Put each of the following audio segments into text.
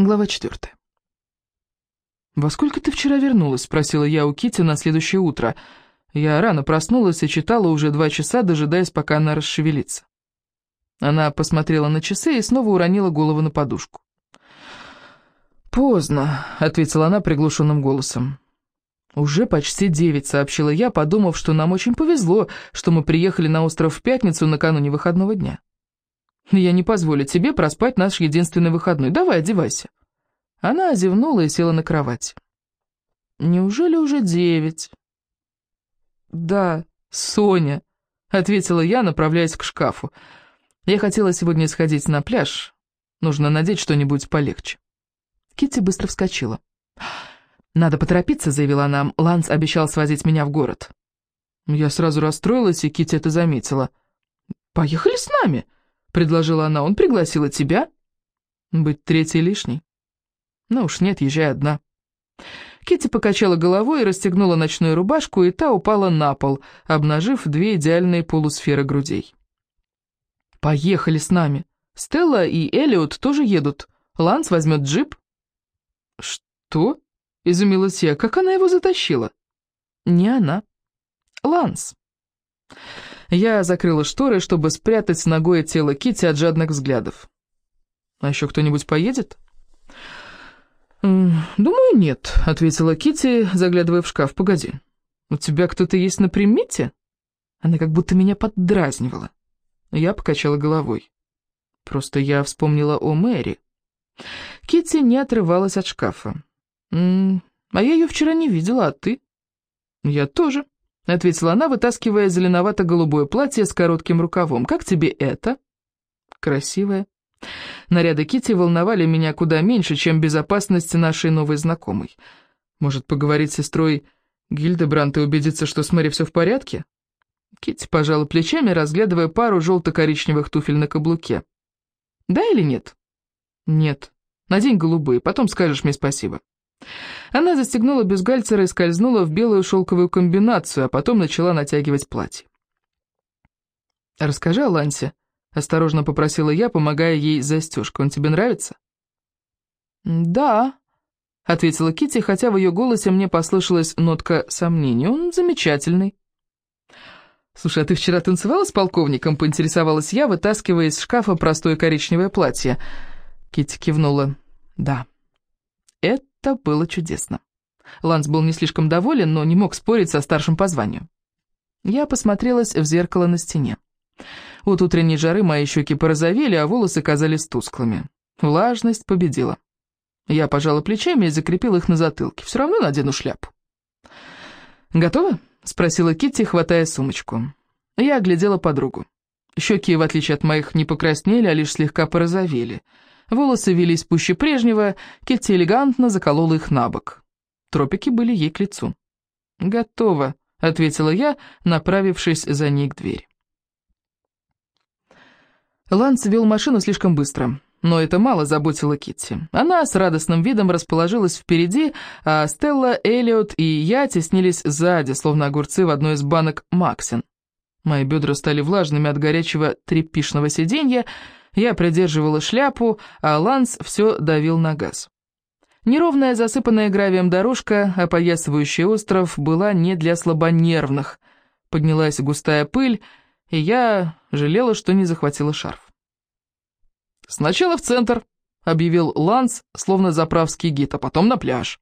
Глава четвертая. «Во сколько ты вчера вернулась?» — спросила я у Кити на следующее утро. Я рано проснулась и читала уже два часа, дожидаясь, пока она расшевелится. Она посмотрела на часы и снова уронила голову на подушку. «Поздно», — ответила она приглушенным голосом. «Уже почти девять», — сообщила я, подумав, что нам очень повезло, что мы приехали на остров в пятницу накануне выходного дня. Я не позволю тебе проспать наш единственный выходной. Давай, одевайся». Она озевнула и села на кровать. «Неужели уже девять?» «Да, Соня», — ответила я, направляясь к шкафу. «Я хотела сегодня сходить на пляж. Нужно надеть что-нибудь полегче». Китти быстро вскочила. «Надо поторопиться», — заявила она. «Ланс обещал свозить меня в город». Я сразу расстроилась, и Китти это заметила. «Поехали с нами», — предложила она. «Он пригласил тебя?» «Быть третьей лишней?» «Ну уж нет, езжай одна». Китти покачала головой и расстегнула ночную рубашку, и та упала на пол, обнажив две идеальные полусферы грудей. «Поехали с нами. Стелла и Элиот тоже едут. Ланс возьмет джип». «Что?» — изумилась я. «Как она его затащила?» «Не она. Ланс». Я закрыла шторы, чтобы спрятать ногой тело Кити от жадных взглядов. «А еще кто-нибудь поедет?» «Думаю, нет», — ответила Кити, заглядывая в шкаф. «Погоди, у тебя кто-то есть на примете?» Она как будто меня поддразнивала. Я покачала головой. Просто я вспомнила о Мэри. Кити не отрывалась от шкафа. «М -м, «А я ее вчера не видела, а ты?» «Я тоже», — ответила она, вытаскивая зеленовато-голубое платье с коротким рукавом. «Как тебе это?» «Красивое». Наряды Кити волновали меня куда меньше, чем безопасность нашей новой знакомой. Может, поговорить с сестрой Гильдебрант и убедиться, что с Мэри все в порядке? Кити пожала плечами, разглядывая пару желто-коричневых туфель на каблуке. «Да или нет?» «Нет. Надень голубые, потом скажешь мне спасибо». Она застегнула бюстгальтера и скользнула в белую шелковую комбинацию, а потом начала натягивать платье. «Расскажи о Лансе», — осторожно попросила я, помогая ей с застежкой. «Он тебе нравится?» «Да», — ответила Кити, хотя в ее голосе мне послышалась нотка сомнения. «Он замечательный». «Слушай, а ты вчера танцевала с полковником?» — поинтересовалась я, вытаскивая из шкафа простое коричневое платье. Кити кивнула. «Да». Это было чудесно. Ланс был не слишком доволен, но не мог спорить со старшим по званию. Я посмотрелась в зеркало на стене. От утренней жары мои щеки порозовели, а волосы казались тусклыми. Влажность победила. Я пожала плечами и закрепила их на затылке. Все равно надену шляпу. «Готова?» — спросила Китти, хватая сумочку. Я оглядела подругу. Щеки, в отличие от моих, не покраснели, а лишь слегка порозовели — Волосы велись пуще прежнего, Кетти элегантно заколола их на бок. Тропики были ей к лицу. «Готово», — ответила я, направившись за ней к двери. Ланс вел машину слишком быстро, но это мало заботило Китти. Она с радостным видом расположилась впереди, а Стелла, Элиот и я теснились сзади, словно огурцы в одной из банок Максин. Мои бедра стали влажными от горячего трепишного сиденья, я придерживала шляпу, а Ланс все давил на газ. Неровная, засыпанная гравием дорожка, опоясывающая остров, была не для слабонервных. Поднялась густая пыль, и я жалела, что не захватила шарф. «Сначала в центр», — объявил Ланс, словно заправский гид, а потом на пляж.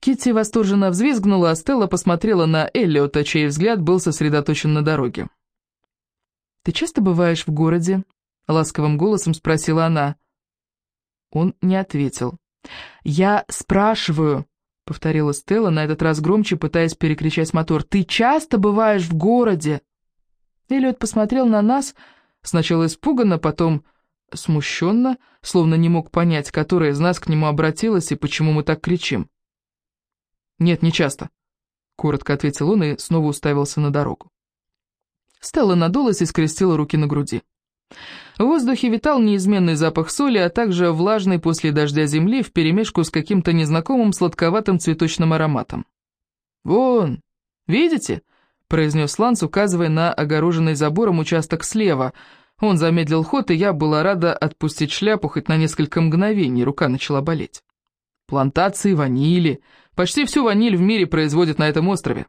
Китти восторженно взвизгнула, а Стелла посмотрела на Эллиота, чей взгляд был сосредоточен на дороге. «Ты часто бываешь в городе?» — ласковым голосом спросила она. Он не ответил. «Я спрашиваю», — повторила Стелла, на этот раз громче, пытаясь перекричать мотор. «Ты часто бываешь в городе?» Эллиот посмотрел на нас, сначала испуганно, потом смущенно, словно не мог понять, которая из нас к нему обратилась и почему мы так кричим. «Нет, не часто», — коротко ответил он и снова уставился на дорогу. Стелла надулась и скрестила руки на груди. В воздухе витал неизменный запах соли, а также влажный после дождя земли вперемешку с каким-то незнакомым сладковатым цветочным ароматом. «Вон, видите?» — произнес Ланс, указывая на огороженный забором участок слева, Он замедлил ход, и я была рада отпустить шляпу хоть на несколько мгновений, рука начала болеть. Плантации ванили. Почти всю ваниль в мире производят на этом острове.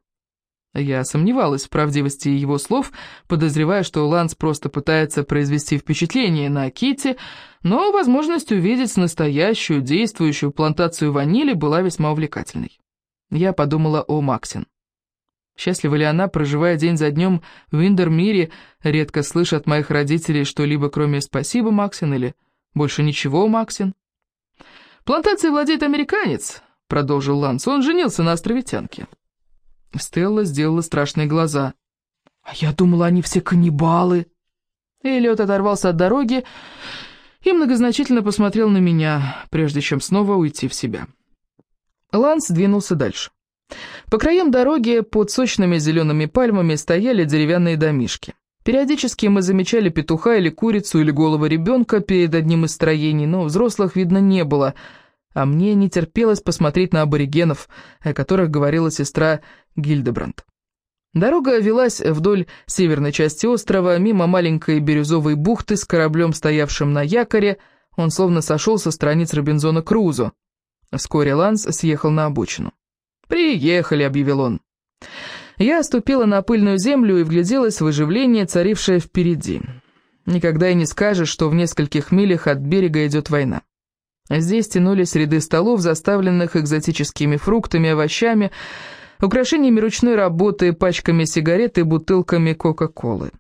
Я сомневалась в правдивости его слов, подозревая, что Ланс просто пытается произвести впечатление на Кити, но возможность увидеть настоящую действующую плантацию ванили была весьма увлекательной. Я подумала о Максин. Счастлива ли она, проживая день за днем в Виндермире, редко слыша от моих родителей что-либо, кроме «спасибо, Максин» или «больше ничего, Максин»? «Плантацией владеет американец», — продолжил Ланс, — «он женился на островитянке». Стелла сделала страшные глаза. «А я думала, они все каннибалы». Эллиот оторвался от дороги и многозначительно посмотрел на меня, прежде чем снова уйти в себя. Ланс двинулся дальше. По краям дороги под сочными зелеными пальмами стояли деревянные домишки. Периодически мы замечали петуха или курицу или голову ребенка перед одним из строений, но взрослых видно не было — а мне не терпелось посмотреть на аборигенов, о которых говорила сестра Гильдебранд. Дорога велась вдоль северной части острова, мимо маленькой бирюзовой бухты с кораблем, стоявшим на якоре, он словно сошел со страниц Робинзона Крузо. Вскоре Ланс съехал на обочину. «Приехали», — объявил он. Я ступила на пыльную землю и вгляделась в оживление, царившее впереди. Никогда и не скажешь, что в нескольких милях от берега идет война. Здесь тянулись ряды столов, заставленных экзотическими фруктами, овощами, украшениями ручной работы, пачками сигарет и бутылками Кока-Колы.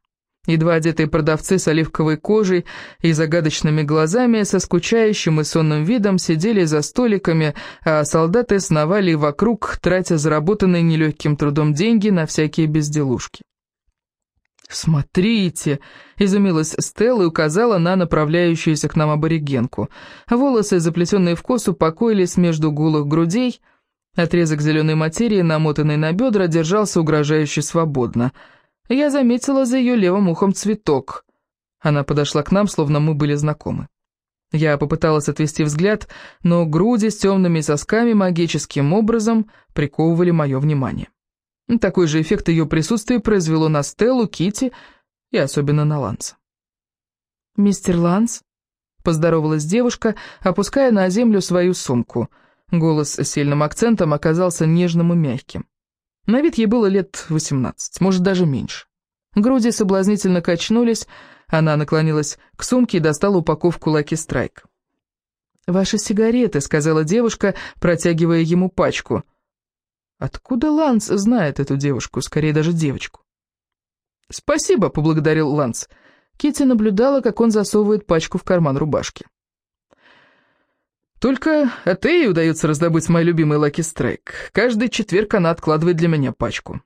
Едва одетые продавцы с оливковой кожей и загадочными глазами со скучающим и сонным видом сидели за столиками, а солдаты сновали вокруг, тратя заработанные нелегким трудом деньги на всякие безделушки. «Смотрите!» — изумилась Стелла и указала на направляющуюся к нам аборигенку. Волосы, заплетенные в косу, покоились между гулых грудей. Отрезок зеленой материи, намотанный на бедра, держался угрожающе свободно. Я заметила за ее левым ухом цветок. Она подошла к нам, словно мы были знакомы. Я попыталась отвести взгляд, но груди с темными сосками магическим образом приковывали мое внимание. Такой же эффект ее присутствия произвело на Стеллу, Кити и особенно на Ланса. «Мистер Ланс?» — поздоровалась девушка, опуская на землю свою сумку. Голос с сильным акцентом оказался нежным и мягким. На вид ей было лет восемнадцать, может, даже меньше. Груди соблазнительно качнулись, она наклонилась к сумке и достала упаковку Лаки Страйк. «Ваши сигареты», — сказала девушка, протягивая ему пачку. Откуда Ланс знает эту девушку, скорее даже девочку? «Спасибо», — поблагодарил Ланс. Кити наблюдала, как он засовывает пачку в карман рубашки. «Только Атеи удается раздобыть мой любимый Лаки Страйк. Каждый четверг она откладывает для меня пачку».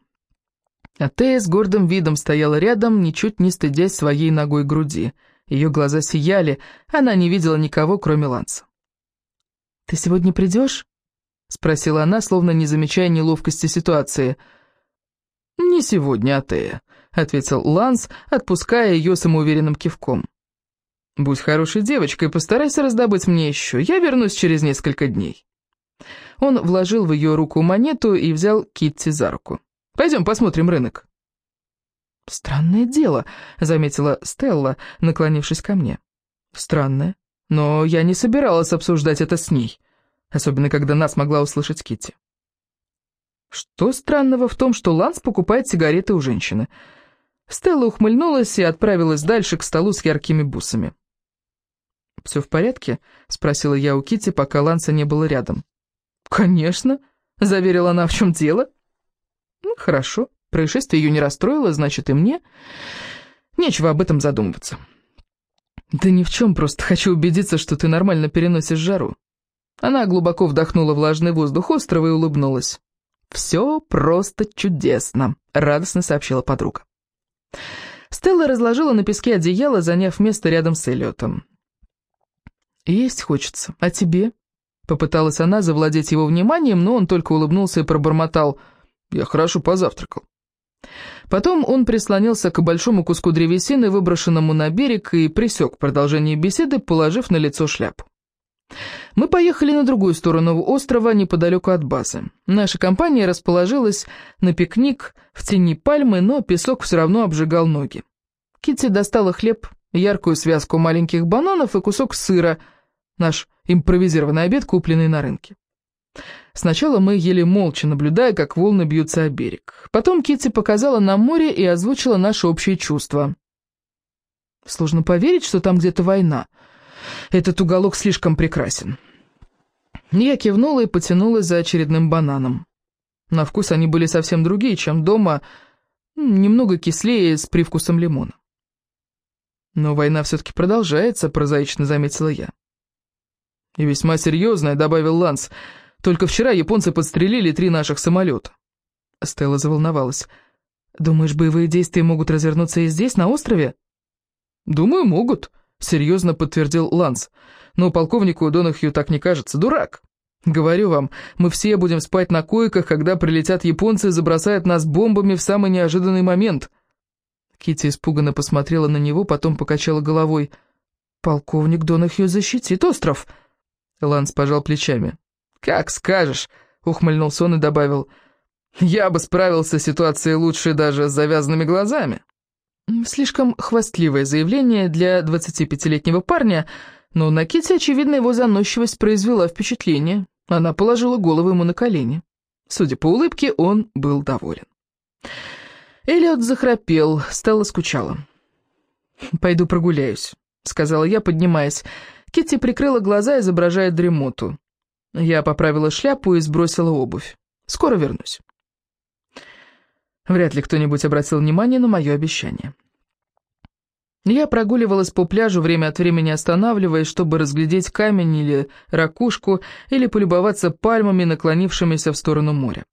Атея с гордым видом стояла рядом, ничуть не стыдясь своей ногой груди. Ее глаза сияли, она не видела никого, кроме Ланса. «Ты сегодня придешь?» — спросила она, словно не замечая неловкости ситуации. «Не сегодня, Атея», — ответил Ланс, отпуская ее самоуверенным кивком. «Будь хорошей девочкой, постарайся раздобыть мне еще. Я вернусь через несколько дней». Он вложил в ее руку монету и взял Китти за руку. «Пойдем посмотрим рынок». «Странное дело», — заметила Стелла, наклонившись ко мне. «Странное, но я не собиралась обсуждать это с ней» особенно когда нас могла услышать Кити. Что странного в том, что Ланс покупает сигареты у женщины? Стелла ухмыльнулась и отправилась дальше к столу с яркими бусами. «Все в порядке?» — спросила я у Кити, пока Ланса не было рядом. «Конечно», — заверила она, — «в чем дело?» «Ну, хорошо, происшествие ее не расстроило, значит, и мне нечего об этом задумываться». «Да ни в чем, просто хочу убедиться, что ты нормально переносишь жару. Она глубоко вдохнула влажный воздух острова и улыбнулась. «Все просто чудесно», — радостно сообщила подруга. Стелла разложила на песке одеяло, заняв место рядом с Эллиотом. «Есть хочется. А тебе?» Попыталась она завладеть его вниманием, но он только улыбнулся и пробормотал. «Я хорошо позавтракал». Потом он прислонился к большому куску древесины, выброшенному на берег, и присек продолжение беседы, положив на лицо шляпу. Мы поехали на другую сторону острова, неподалеку от базы. Наша компания расположилась на пикник в тени пальмы, но песок все равно обжигал ноги. Китти достала хлеб яркую связку маленьких бананов и кусок сыра, наш импровизированный обед, купленный на рынке. Сначала мы ели молча, наблюдая, как волны бьются о берег. Потом Китти показала нам море и озвучила наши общие чувства. Сложно поверить, что там где-то война. Этот уголок слишком прекрасен. Я кивнула и потянулась за очередным бананом. На вкус они были совсем другие, чем дома, немного кислее, с привкусом лимона. «Но война все-таки продолжается», — прозаично заметила я. «И весьма серьезная», — добавил Ланс. «Только вчера японцы подстрелили три наших самолета». Стелла заволновалась. «Думаешь, боевые действия могут развернуться и здесь, на острове?» «Думаю, могут», — серьезно подтвердил Ланс. «Но полковнику Донахью так не кажется. Дурак. Говорю вам, мы все будем спать на койках, когда прилетят японцы и забросают нас бомбами в самый неожиданный момент». Кити испуганно посмотрела на него, потом покачала головой. «Полковник Донахью защитит остров!» Ланс пожал плечами. «Как скажешь!» — ухмыльнулся он и добавил. «Я бы справился с ситуацией лучше даже с завязанными глазами». Слишком хвастливое заявление для 25-летнего парня, но на Кити, очевидно, его заносчивость произвела впечатление. Она положила голову ему на колени. Судя по улыбке, он был доволен. Элliot захрапел, стало скучала. «Пойду прогуляюсь», — сказала я, поднимаясь. Китти прикрыла глаза, изображая дремоту. Я поправила шляпу и сбросила обувь. «Скоро вернусь». Вряд ли кто-нибудь обратил внимание на мое обещание. Я прогуливалась по пляжу, время от времени останавливаясь, чтобы разглядеть камень или ракушку, или полюбоваться пальмами, наклонившимися в сторону моря.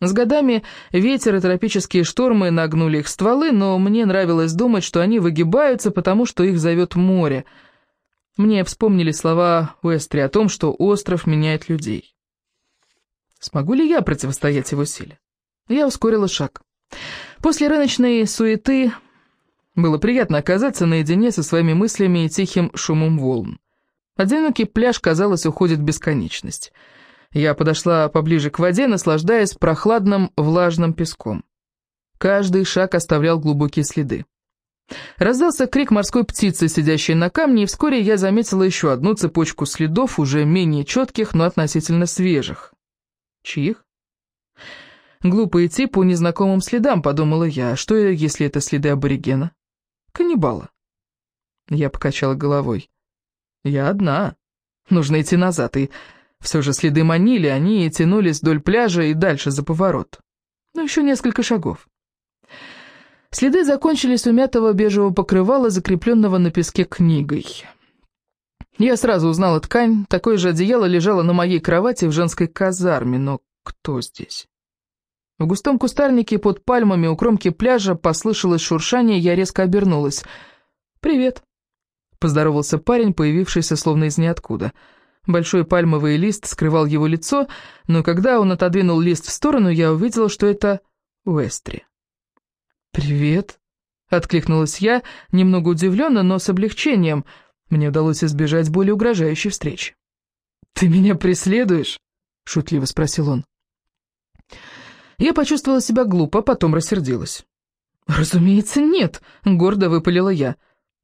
С годами ветер и тропические штормы нагнули их стволы, но мне нравилось думать, что они выгибаются, потому что их зовет море. Мне вспомнили слова Уэстри о том, что остров меняет людей. Смогу ли я противостоять его силе? Я ускорила шаг. После рыночной суеты было приятно оказаться наедине со своими мыслями и тихим шумом волн. Одинокий пляж, казалось, уходит в бесконечность. Я подошла поближе к воде, наслаждаясь прохладным влажным песком. Каждый шаг оставлял глубокие следы. Раздался крик морской птицы, сидящей на камне, и вскоре я заметила еще одну цепочку следов, уже менее четких, но относительно свежих. Чьих? Глупо идти по незнакомым следам, подумала я. Что, если это следы аборигена? Каннибала. Я покачала головой. Я одна. Нужно идти назад, и все же следы манили, они тянулись вдоль пляжа и дальше за поворот. Но еще несколько шагов. Следы закончились у мятого бежевого покрывала, закрепленного на песке книгой. Я сразу узнала ткань, такое же одеяло лежало на моей кровати в женской казарме, но кто здесь? В густом кустарнике под пальмами у кромки пляжа послышалось шуршание, я резко обернулась. «Привет», — поздоровался парень, появившийся словно из ниоткуда. Большой пальмовый лист скрывал его лицо, но когда он отодвинул лист в сторону, я увидела, что это Уэстри. «Привет», — откликнулась я, немного удивленно, но с облегчением. Мне удалось избежать более угрожающей встречи. «Ты меня преследуешь?» — шутливо спросил он. Я почувствовала себя глупо, потом рассердилась. «Разумеется, нет», — гордо выпалила я.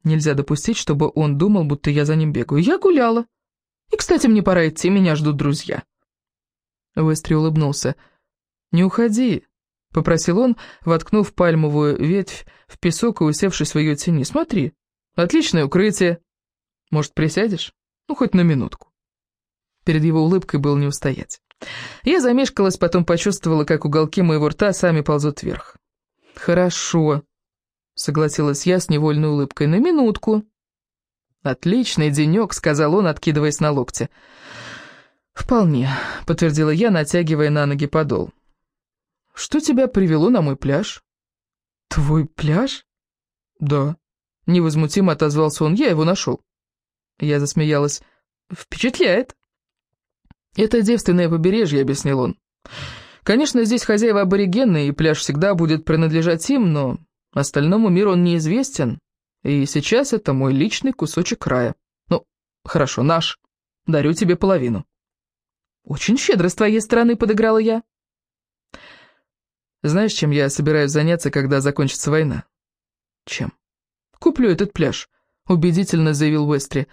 Нельзя допустить, чтобы он думал, будто я за ним бегаю. Я гуляла. И, кстати, мне пора идти, меня ждут друзья». Вестри улыбнулся. «Не уходи», — попросил он, воткнув пальмовую ветвь в песок и усевшись в ее тени. «Смотри, отличное укрытие. Может, присядешь? Ну, хоть на минутку». Перед его улыбкой было не устоять. Я замешкалась, потом почувствовала, как уголки моего рта сами ползут вверх. «Хорошо», — согласилась я с невольной улыбкой, — «на минутку». «Отличный денек», — сказал он, откидываясь на локте. «Вполне», — подтвердила я, натягивая на ноги подол. «Что тебя привело на мой пляж?» «Твой пляж?» «Да», — невозмутимо отозвался он, — «я его нашел». Я засмеялась. «Впечатляет». «Это девственное побережье», — объяснил он. «Конечно, здесь хозяева аборигены, и пляж всегда будет принадлежать им, но остальному миру он неизвестен. И сейчас это мой личный кусочек рая. Ну, хорошо, наш. Дарю тебе половину». «Очень щедро с твоей стороны», — подыграла я. «Знаешь, чем я собираюсь заняться, когда закончится война?» «Чем?» «Куплю этот пляж. убедительно заявил Уэстри.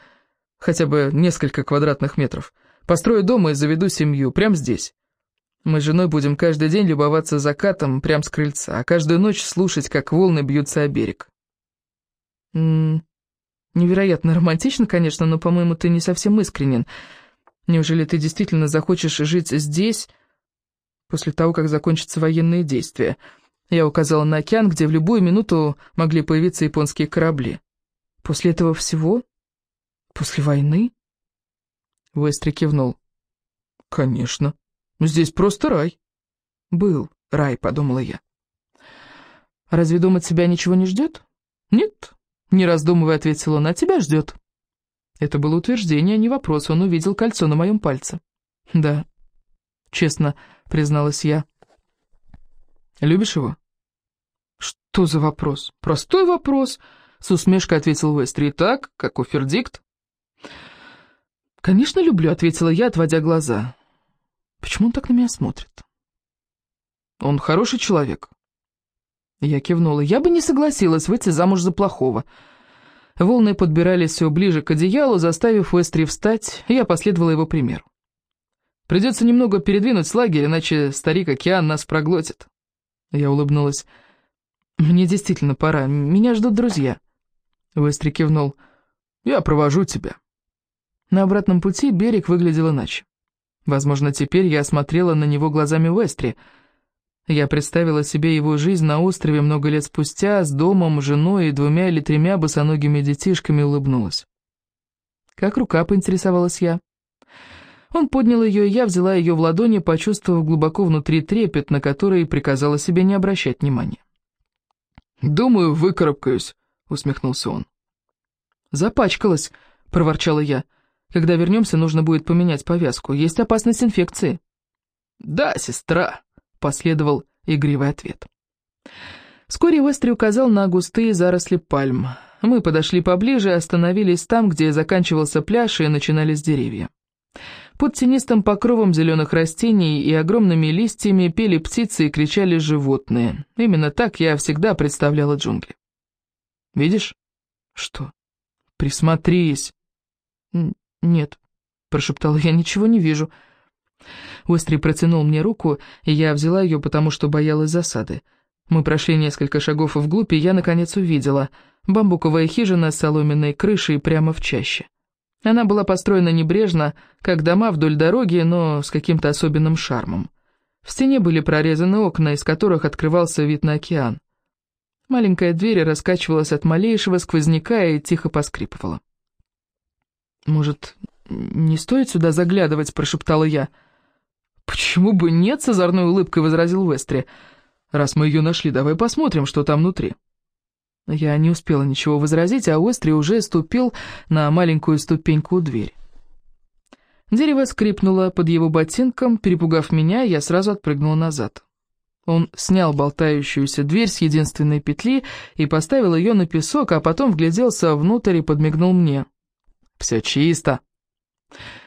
«Хотя бы несколько квадратных метров. Построю дом и заведу семью, прямо здесь. Мы с женой будем каждый день любоваться закатом прямо с крыльца, а каждую ночь слушать, как волны бьются о берег». М -м, невероятно романтично, конечно, но, по-моему, ты не совсем искренен. Неужели ты действительно захочешь жить здесь после того, как закончатся военные действия?» Я указала на океан, где в любую минуту могли появиться японские корабли. «После этого всего? После войны?» Уэстри кивнул. «Конечно. Здесь просто рай». «Был рай», — подумала я. «Разве дом от себя ничего не ждет?» «Нет», — не раздумывая ответил он, — «а тебя ждет». Это было утверждение, а не вопрос, он увидел кольцо на моем пальце. «Да», — честно призналась я. «Любишь его?» «Что за вопрос?» «Простой вопрос», — с усмешкой ответил Вестри. «Итак, каков вердикт?» «Конечно, люблю», — ответила я, отводя глаза. «Почему он так на меня смотрит?» «Он хороший человек». Я кивнула. «Я бы не согласилась выйти замуж за плохого». Волны подбирались все ближе к одеялу, заставив Вестри встать, и я последовала его примеру. «Придется немного передвинуть лагерь, иначе старик-океан нас проглотит». Я улыбнулась. «Мне действительно пора, меня ждут друзья». Вестри кивнул. «Я провожу тебя». На обратном пути берег выглядел иначе. Возможно, теперь я смотрела на него глазами Вестри. Я представила себе его жизнь на острове много лет спустя, с домом, женой и двумя или тремя босоногими детишками улыбнулась. «Как рука?» — поинтересовалась я. Он поднял ее, и я взяла ее в ладони, почувствовав глубоко внутри трепет, на который приказала себе не обращать внимания. «Думаю, выкарабкаюсь», — усмехнулся он. «Запачкалась», — проворчала я. Когда вернемся, нужно будет поменять повязку. Есть опасность инфекции». «Да, сестра», — последовал игривый ответ. Вскоре Вестри указал на густые заросли пальм. Мы подошли поближе и остановились там, где заканчивался пляж и начинались деревья. Под тенистым покровом зеленых растений и огромными листьями пели птицы и кричали животные. Именно так я всегда представляла джунгли. «Видишь?» «Что?» «Присмотрись!» «Нет», — прошептал я, — «ничего не вижу». Уэстри протянул мне руку, и я взяла ее, потому что боялась засады. Мы прошли несколько шагов вглубь, и я, наконец, увидела. Бамбуковая хижина с соломенной крышей прямо в чаще. Она была построена небрежно, как дома вдоль дороги, но с каким-то особенным шармом. В стене были прорезаны окна, из которых открывался вид на океан. Маленькая дверь раскачивалась от малейшего сквозняка и тихо поскрипывала. «Может, не стоит сюда заглядывать?» – прошептала я. «Почему бы нет?» – с озорной улыбкой возразил Вестри. «Раз мы ее нашли, давай посмотрим, что там внутри». Я не успела ничего возразить, а Вестри уже ступил на маленькую ступеньку у двери. Дерево скрипнуло под его ботинком, перепугав меня, я сразу отпрыгнула назад. Он снял болтающуюся дверь с единственной петли и поставил ее на песок, а потом вгляделся внутрь и подмигнул мне. «Все чисто».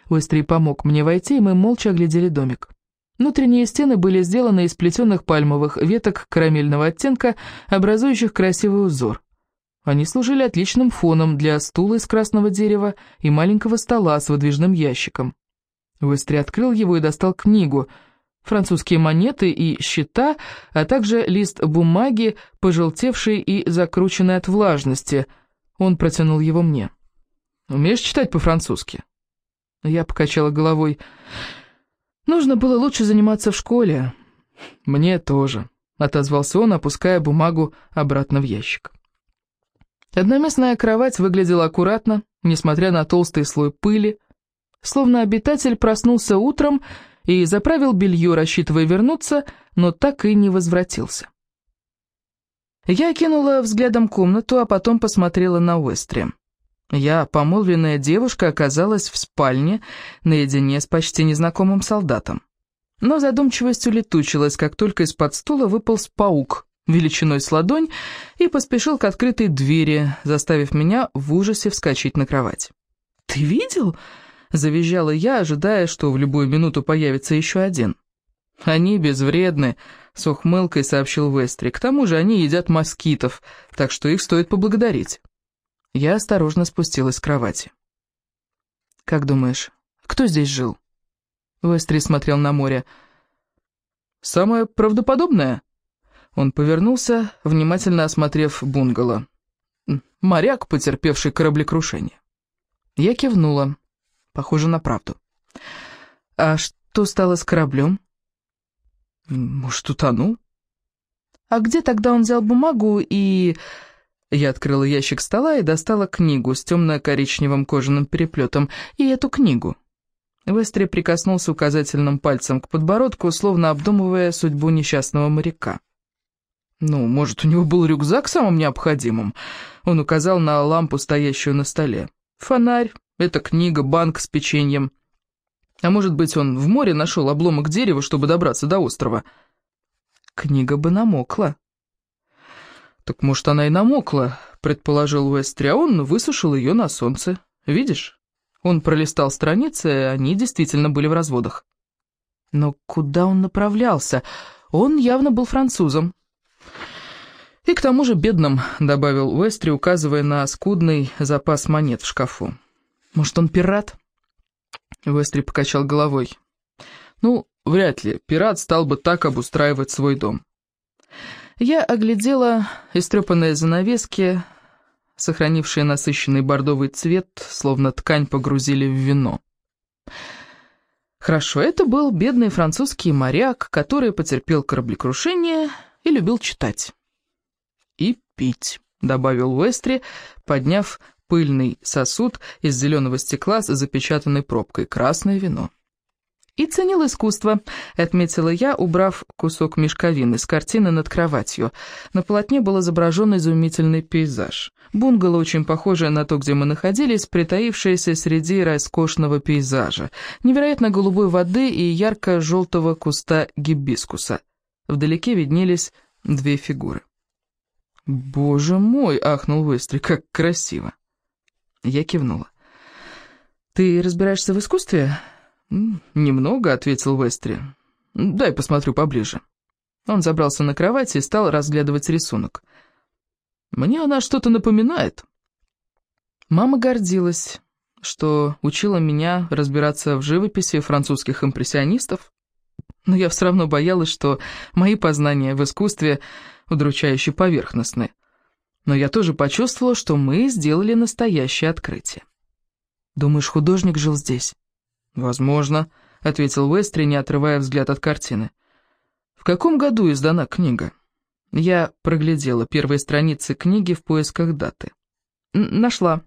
Уэстри помог мне войти, и мы молча оглядели домик. Внутренние стены были сделаны из плетеных пальмовых веток карамельного оттенка, образующих красивый узор. Они служили отличным фоном для стула из красного дерева и маленького стола с выдвижным ящиком. Уэстри открыл его и достал книгу, французские монеты и счета, а также лист бумаги, пожелтевший и закрученный от влажности. Он протянул его мне. Умеешь читать по-французски?» Я покачала головой. «Нужно было лучше заниматься в школе». «Мне тоже», — отозвался он, опуская бумагу обратно в ящик. Одноместная кровать выглядела аккуратно, несмотря на толстый слой пыли, словно обитатель проснулся утром и заправил белье, рассчитывая вернуться, но так и не возвратился. Я кинула взглядом комнату, а потом посмотрела на Уэстри. Я, помолвленная девушка, оказалась в спальне наедине с почти незнакомым солдатом. Но задумчивость улетучилась, как только из-под стула выполз паук величиной с ладонь и поспешил к открытой двери, заставив меня в ужасе вскочить на кровать. «Ты видел?» — завизжала я, ожидая, что в любую минуту появится еще один. «Они безвредны», — с ухмылкой сообщил Вестри. «К тому же они едят москитов, так что их стоит поблагодарить». Я осторожно спустилась с кровати. «Как думаешь, кто здесь жил?» Вестри смотрел на море. «Самое правдоподобное?» Он повернулся, внимательно осмотрев бунгало. «Моряк, потерпевший кораблекрушение». Я кивнула. Похоже на правду. «А что стало с кораблем?» «Может, утонул?» «А где тогда он взял бумагу и...» Я открыла ящик стола и достала книгу с темно-коричневым кожаным переплетом. И эту книгу. Вестри прикоснулся указательным пальцем к подбородку, словно обдумывая судьбу несчастного моряка. «Ну, может, у него был рюкзак самым необходимым?» Он указал на лампу, стоящую на столе. «Фонарь, эта книга, банк с печеньем. А может быть, он в море нашел обломок дерева, чтобы добраться до острова?» Книга бы намокла. «Так, может, она и намокла», — предположил Уэстри, а он высушил ее на солнце. «Видишь?» Он пролистал страницы, они действительно были в разводах. Но куда он направлялся? Он явно был французом. «И к тому же бедным», — добавил Уэстри, указывая на скудный запас монет в шкафу. «Может, он пират?» Уэстри покачал головой. «Ну, вряд ли. Пират стал бы так обустраивать свой дом». Я оглядела истрепанные занавески, сохранившие насыщенный бордовый цвет, словно ткань погрузили в вино. Хорошо, это был бедный французский моряк, который потерпел кораблекрушение и любил читать. «И пить», — добавил Уэстри, подняв пыльный сосуд из зеленого стекла с запечатанной пробкой, красное вино. «И ценил искусство», — отметила я, убрав кусок мешковины с картины над кроватью. На полотне был изображен изумительный пейзаж. Бунгало, очень похожее на то, где мы находились, притаившееся среди роскошного пейзажа, невероятно голубой воды и ярко-желтого куста гибискуса. Вдалеке виднелись две фигуры. «Боже мой!» — ахнул Вестри, — «как красиво!» Я кивнула. «Ты разбираешься в искусстве?» «Немного», — ответил Вестри. «Дай посмотрю поближе». Он забрался на кровать и стал разглядывать рисунок. «Мне она что-то напоминает». Мама гордилась, что учила меня разбираться в живописи французских импрессионистов, но я все равно боялась, что мои познания в искусстве удручающе поверхностны. Но я тоже почувствовала, что мы сделали настоящее открытие. «Думаешь, художник жил здесь?» «Возможно», — ответил Уэстри, не отрывая взгляд от картины. «В каком году издана книга?» Я проглядела первые страницы книги в поисках даты. «Нашла.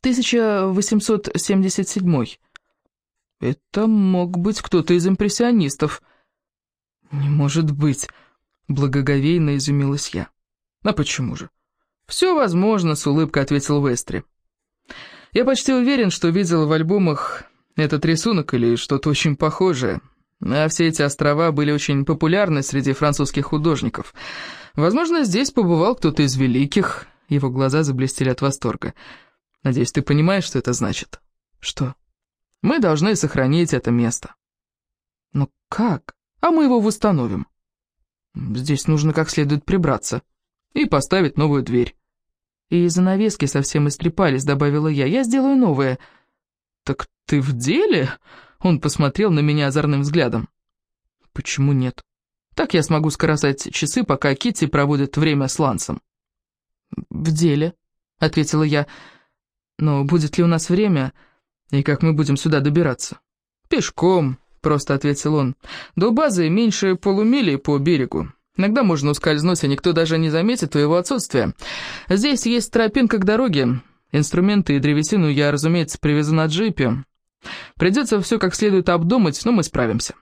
1877 «Это мог быть кто-то из импрессионистов». «Не может быть», — благоговейно изумилась я. «А почему же?» «Все возможно», — с улыбкой ответил Вестри. «Я почти уверен, что видел в альбомах этот рисунок или что-то очень похожее. А все эти острова были очень популярны среди французских художников. Возможно, здесь побывал кто-то из великих». Его глаза заблестели от восторга. «Надеюсь, ты понимаешь, что это значит?» «Что?» «Мы должны сохранить это место». «Но как? А мы его восстановим». «Здесь нужно как следует прибраться» и поставить новую дверь. И занавески совсем истрепались, добавила я. Я сделаю новые. Так ты в деле? Он посмотрел на меня озорным взглядом. Почему нет? Так я смогу скоросать часы, пока Китти проводит время с Лансом. В деле, ответила я. Но будет ли у нас время, и как мы будем сюда добираться? Пешком, просто ответил он. До базы меньше полумили по берегу. Иногда можно ускользнуть, а никто даже не заметит твоего отсутствия. Здесь есть тропинка к дороге. Инструменты и древесину я, разумеется, привезу на джипе. Придется все как следует обдумать, но мы справимся».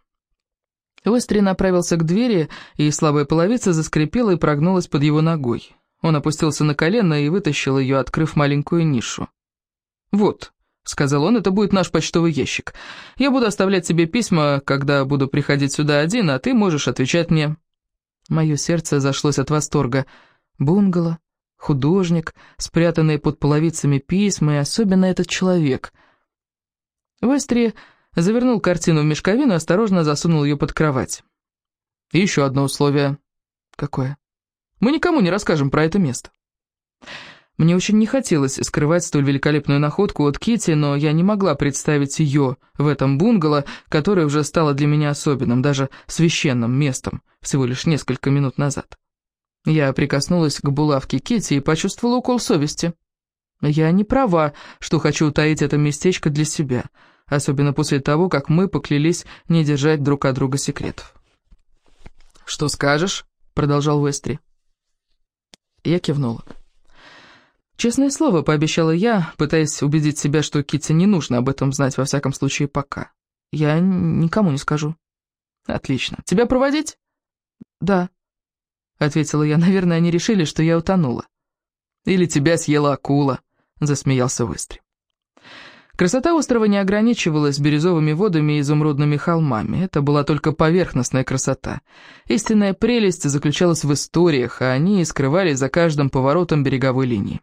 Уэстри направился к двери, и слабая половица заскрипела и прогнулась под его ногой. Он опустился на колено и вытащил ее, открыв маленькую нишу. «Вот», — сказал он, — «это будет наш почтовый ящик. Я буду оставлять тебе письма, когда буду приходить сюда один, а ты можешь отвечать мне». Мое сердце зашлось от восторга. Бунгало, художник, спрятанные под половицами письма, и особенно этот человек. Вестри завернул картину в мешковину и осторожно засунул ее под кровать. Еще одно условие. Какое? Мы никому не расскажем про это место. Мне очень не хотелось скрывать столь великолепную находку от Кити, но я не могла представить ее в этом бунгало, которое уже стало для меня особенным, даже священным местом, всего лишь несколько минут назад. Я прикоснулась к булавке Кити и почувствовала укол совести. Я не права, что хочу утаить это местечко для себя, особенно после того, как мы поклялись не держать друг от друга секретов. «Что скажешь?» — продолжал Вестри. Я кивнула. Честное слово, пообещала я, пытаясь убедить себя, что Китти не нужно об этом знать, во всяком случае, пока. Я никому не скажу. Отлично. Тебя проводить? Да, ответила я. Наверное, они решили, что я утонула. Или тебя съела акула, засмеялся Выстри. Красота острова не ограничивалась бирюзовыми водами и изумрудными холмами. Это была только поверхностная красота. Истинная прелесть заключалась в историях, а они скрывались за каждым поворотом береговой линии.